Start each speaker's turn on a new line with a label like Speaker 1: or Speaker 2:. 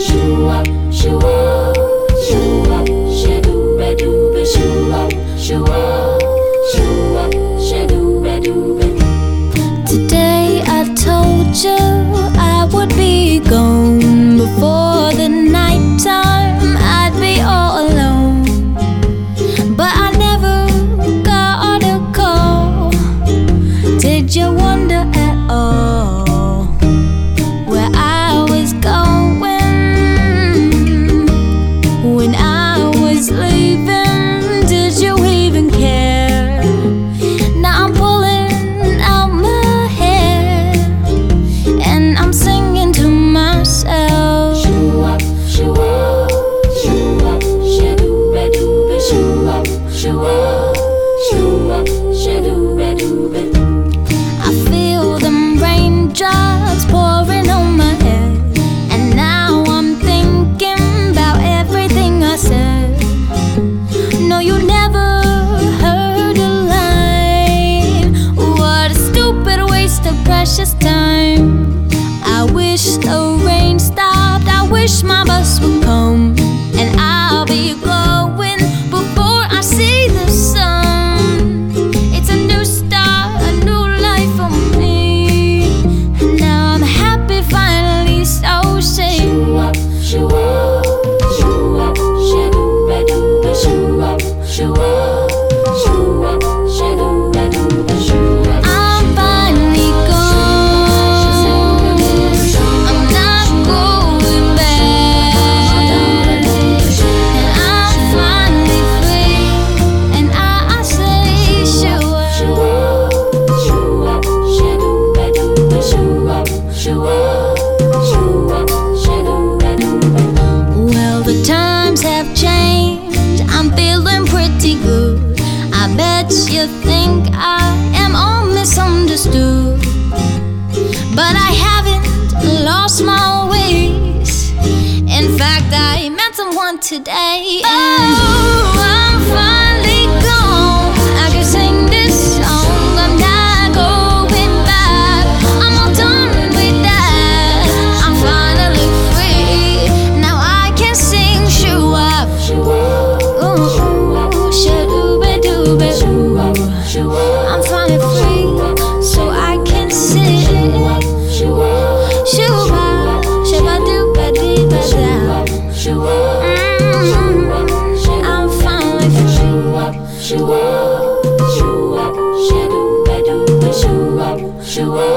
Speaker 1: Shua, shoo, shua, shedube dube, shoo, shua. wish my bus would come. you think I am all misunderstood. But I haven't lost my ways. In fact, I met someone today. I'm finally free, so I can sit. Shuba, shuba do ba dee ba da. Mm-hmm. I'm finally free. Shuba, shuba, shuba do ba do ba shuba, shuba.